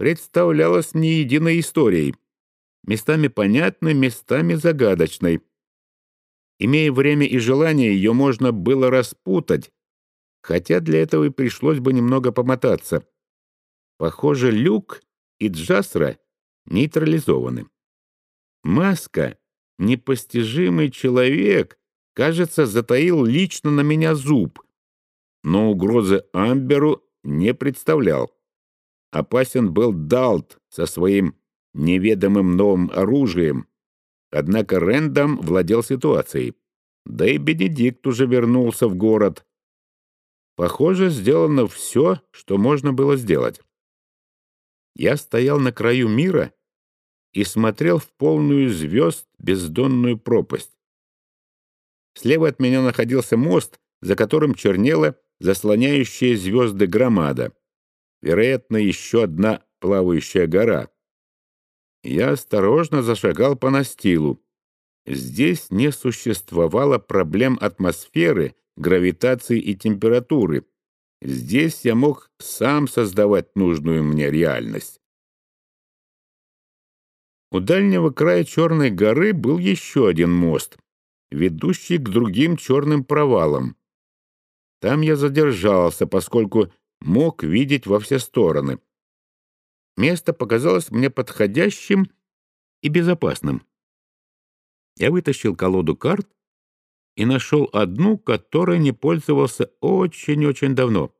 представлялась не единой историей, местами понятной, местами загадочной. Имея время и желание, ее можно было распутать, хотя для этого и пришлось бы немного помотаться. Похоже, Люк и Джасра нейтрализованы. Маска, непостижимый человек, кажется, затаил лично на меня зуб, но угрозы Амберу не представлял. Опасен был Далт со своим неведомым новым оружием, однако Рэндом владел ситуацией. Да и Бенедикт уже вернулся в город. Похоже, сделано все, что можно было сделать. Я стоял на краю мира и смотрел в полную звезд бездонную пропасть. Слева от меня находился мост, за которым чернела заслоняющая звезды громада. Вероятно, еще одна плавающая гора. Я осторожно зашагал по настилу. Здесь не существовало проблем атмосферы, гравитации и температуры. Здесь я мог сам создавать нужную мне реальность. У дальнего края Черной горы был еще один мост, ведущий к другим черным провалам. Там я задержался, поскольку мог видеть во все стороны. Место показалось мне подходящим и безопасным. Я вытащил колоду карт и нашел одну, которой не пользовался очень-очень давно.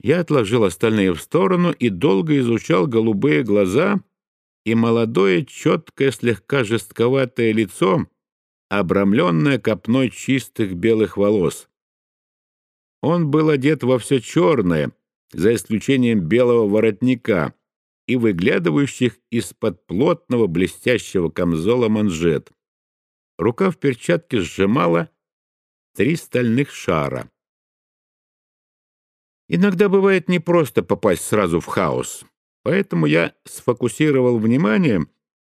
Я отложил остальные в сторону и долго изучал голубые глаза и молодое, четкое, слегка жестковатое лицо, обрамленное копной чистых белых волос. Он был одет во все черное, за исключением белого воротника и выглядывающих из-под плотного блестящего камзола манжет. Рука в перчатке сжимала три стальных шара. Иногда бывает непросто попасть сразу в хаос, поэтому я сфокусировал внимание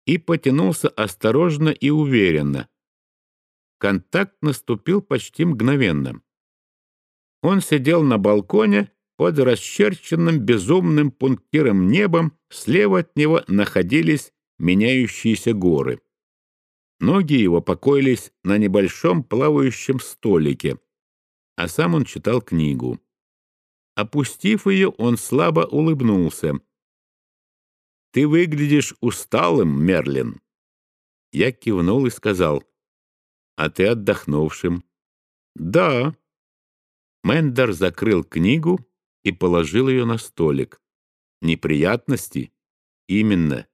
и потянулся осторожно и уверенно. Контакт наступил почти мгновенно. Он сидел на балконе под расчерченным безумным пунктиром небом, слева от него находились меняющиеся горы. Ноги его покоились на небольшом плавающем столике, а сам он читал книгу. Опустив ее, он слабо улыбнулся. «Ты выглядишь усталым, Мерлин». Я кивнул и сказал, «А ты отдохнувшим». «Да», Мендер закрыл книгу и положил ее на столик. Неприятности? Именно.